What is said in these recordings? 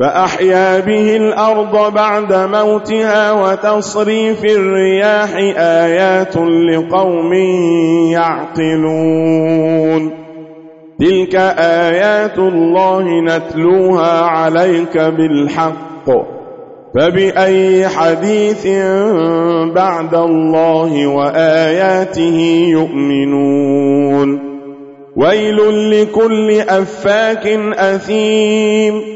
فأحيا به الأرض بعد موتها وتصري في الرياح آيات لقوم يعقلون. تلك آيات الله نتلوها عليك بالحق. فبأي حديث بعد الله وآياته يؤمنون. ويل لكل أفاك أثيم.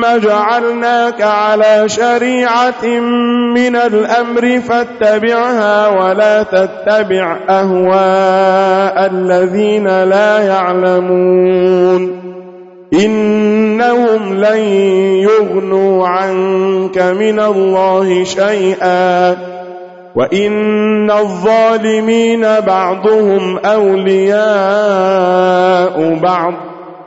ثم جعلناك على شريعة من الأمر فاتبعها ولا تتبع أهواء الذين لا يعلمون إنهم لن يغنوا عنك من الله شيئا وَإِنَّ الظَّالِمِينَ بَعْضُهُمْ أَوْلِيَاءُ بَعْضٍ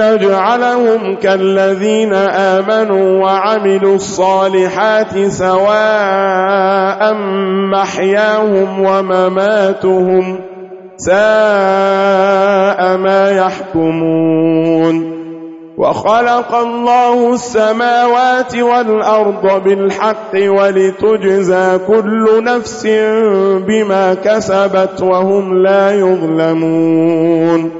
نجعلهم كالذين آمنوا وعملوا الصالحات سواء محياهم ومماتهم ساء ما يحكمون وخلق الله السماوات والأرض بالحق ولتجزى كل نفس بما كسبت وهم لا يظلمون